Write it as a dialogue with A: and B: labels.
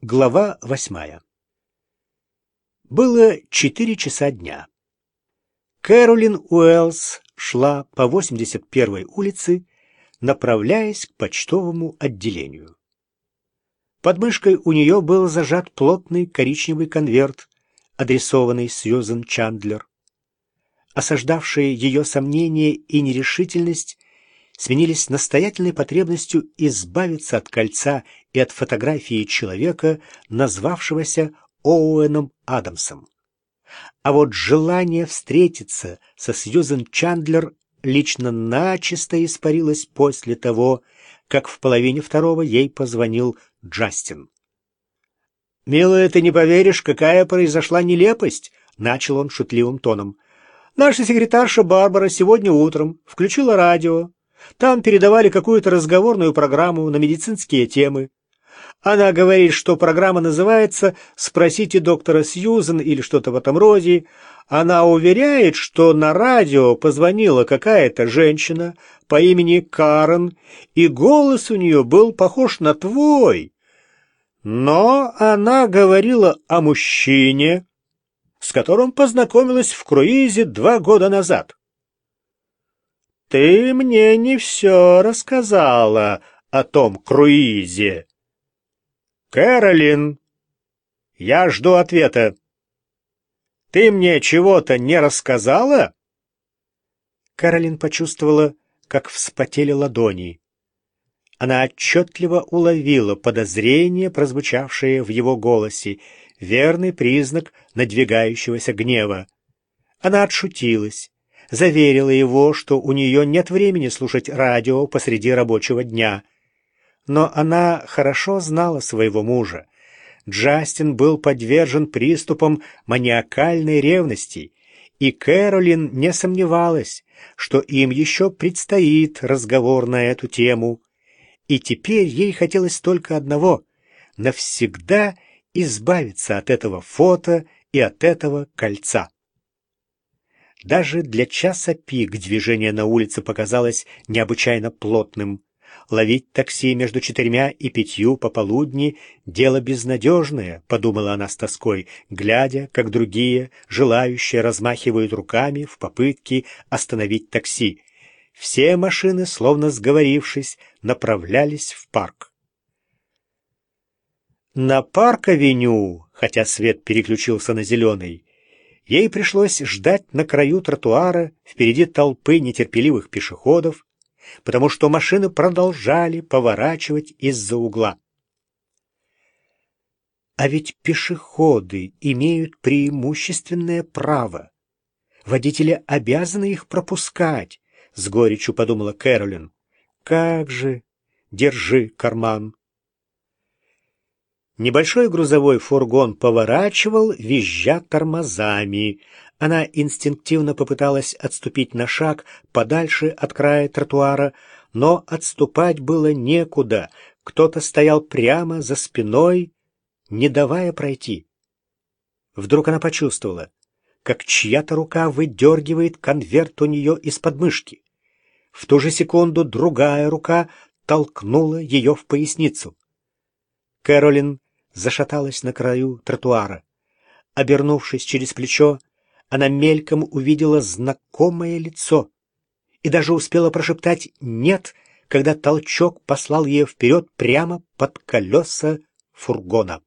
A: Глава восьмая Было четыре часа дня. Кэролин Уэллс шла по 81-й улице, направляясь к почтовому отделению. Под мышкой у нее был зажат плотный коричневый конверт, адресованный Сьюзен Чандлер. Осаждавшие ее сомнения и нерешительность сменились настоятельной потребностью избавиться от кольца и от фотографии человека, назвавшегося Оуэном Адамсом. А вот желание встретиться со Сьюзен Чандлер лично начисто испарилось после того, как в половине второго ей позвонил Джастин. «Милая, ты не поверишь, какая произошла нелепость!» — начал он шутливым тоном. «Наша секретарша Барбара сегодня утром включила радио, там передавали какую-то разговорную программу на медицинские темы. Она говорит, что программа называется «Спросите доктора Сьюзен» или что-то в этом роде. Она уверяет, что на радио позвонила какая-то женщина по имени Карен, и голос у нее был похож на твой. Но она говорила о мужчине, с которым познакомилась в круизе два года назад. Ты мне не все рассказала о том круизе. Кэролин, я жду ответа. Ты мне чего-то не рассказала? Кэролин почувствовала, как вспотели ладони. Она отчетливо уловила подозрение, прозвучавшее в его голосе, верный признак надвигающегося гнева. Она отшутилась, заверила его, что у нее нет времени слушать радио посреди рабочего дня. Но она хорошо знала своего мужа. Джастин был подвержен приступам маниакальной ревности, и Кэролин не сомневалась, что им еще предстоит разговор на эту тему. И теперь ей хотелось только одного — навсегда избавиться от этого фото и от этого кольца. Даже для часа пик движение на улице показалось необычайно плотным. Ловить такси между четырьмя и пятью пополудни — дело безнадежное, — подумала она с тоской, глядя, как другие, желающие, размахивают руками в попытке остановить такси. Все машины, словно сговорившись, направлялись в парк. На парк-авеню, хотя свет переключился на зеленый, Ей пришлось ждать на краю тротуара впереди толпы нетерпеливых пешеходов, потому что машины продолжали поворачивать из-за угла. А ведь пешеходы имеют преимущественное право. Водители обязаны их пропускать, — с горечью подумала Кэролин. Как же! Держи карман. Небольшой грузовой фургон поворачивал, визжа тормозами. Она инстинктивно попыталась отступить на шаг подальше от края тротуара, но отступать было некуда. Кто-то стоял прямо за спиной, не давая пройти. Вдруг она почувствовала, как чья-то рука выдергивает конверт у нее из подмышки. В ту же секунду другая рука толкнула ее в поясницу. Кэролин зашаталась на краю тротуара. Обернувшись через плечо, она мельком увидела знакомое лицо и даже успела прошептать «нет», когда толчок послал ее вперед прямо под колеса фургона.